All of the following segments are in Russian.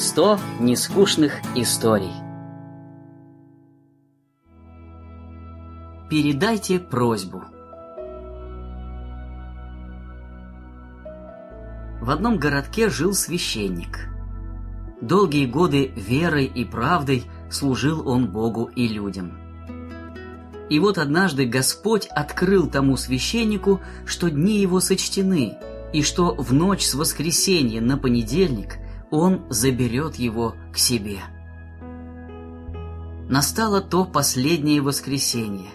100 нескучных историй. Передайте просьбу. В одном городке жил священник. Долгие годы верой и правдой служил он Богу и людям. И вот однажды Господь открыл тому священнику, что дни его сочтены, и что в ночь с воскресенья на понедельник он заберет его к себе. Настало то последнее воскресенье,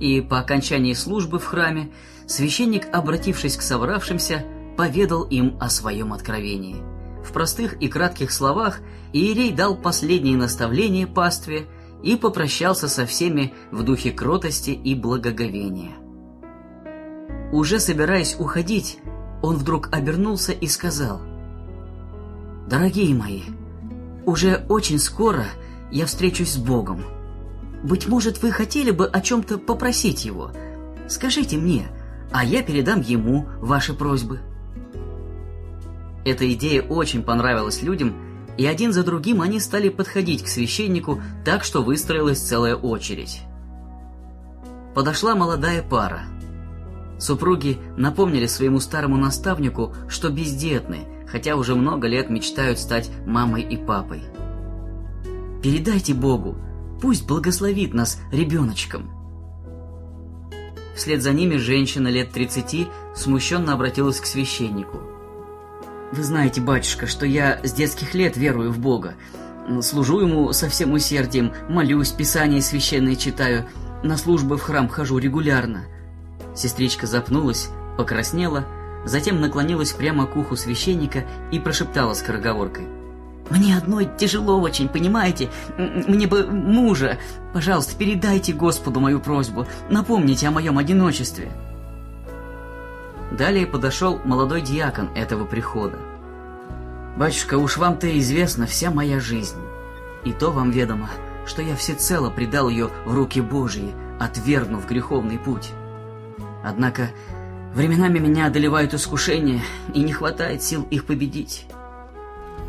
и по окончании службы в храме священник, обратившись к собравшимся, поведал им о своем откровении. В простых и кратких словах Иерей дал последние наставления пастве и попрощался со всеми в духе кротости и благоговения. Уже собираясь уходить, он вдруг обернулся и сказал, «Дорогие мои, уже очень скоро я встречусь с Богом. Быть может, вы хотели бы о чем-то попросить Его. Скажите мне, а я передам Ему ваши просьбы». Эта идея очень понравилась людям, и один за другим они стали подходить к священнику так, что выстроилась целая очередь. Подошла молодая пара. Супруги напомнили своему старому наставнику, что бездетны, хотя уже много лет мечтают стать мамой и папой. «Передайте Богу, пусть благословит нас ребеночком». Вслед за ними женщина лет 30 смущенно обратилась к священнику – вы знаете, батюшка, что я с детских лет верую в Бога. Служу ему со всем усердием, молюсь, Писание священное читаю, на службы в храм хожу регулярно. Сестричка запнулась, покраснела, затем наклонилась прямо к уху священника и прошептала скороговоркой. «Мне одной тяжело очень, понимаете? Мне бы мужа. Пожалуйста, передайте Господу мою просьбу, напомните о моем одиночестве». Далее подошел молодой диакон этого прихода. «Батюшка, уж вам-то известна вся моя жизнь, и то вам ведомо, что я всецело предал ее в руки Божьи, отвергнув греховный путь. Однако временами меня одолевают искушения, и не хватает сил их победить.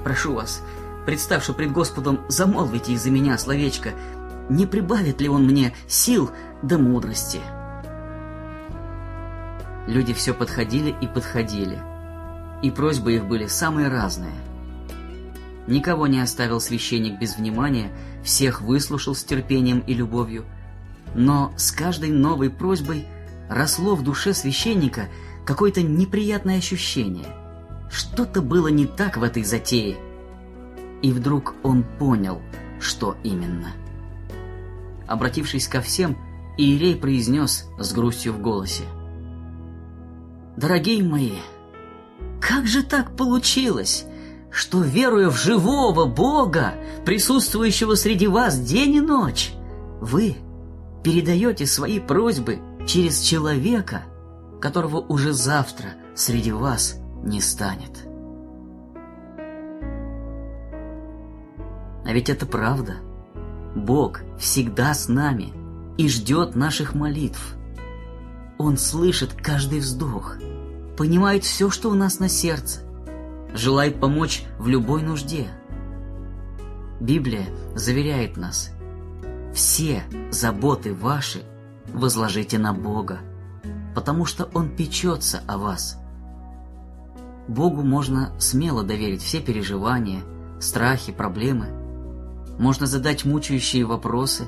Прошу вас, представши пред Господом, замолвите из-за меня словечко, не прибавит ли он мне сил да мудрости?» Люди все подходили и подходили, и просьбы их были самые разные. Никого не оставил священник без внимания, всех выслушал с терпением и любовью, но с каждой новой просьбой росло в душе священника какое-то неприятное ощущение. Что-то было не так в этой затее. И вдруг он понял, что именно. Обратившись ко всем, Иерей произнес с грустью в голосе – Дорогие мои, как же так получилось, что, веруя в живого Бога, присутствующего среди вас день и ночь, вы передаете свои просьбы через человека, которого уже завтра среди вас не станет? А ведь это правда. Бог всегда с нами и ждет наших молитв – он слышит каждый вздох, понимает все, что у нас на сердце, желает помочь в любой нужде. Библия заверяет нас, все заботы ваши возложите на Бога, потому что Он печется о вас. Богу можно смело доверить все переживания, страхи, проблемы. Можно задать мучающие вопросы,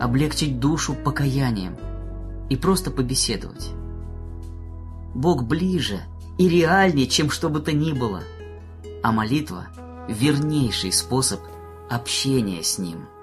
облегчить душу покаянием – и просто побеседовать. Бог ближе и реальнее, чем что бы то ни было, а молитва – вернейший способ общения с Ним –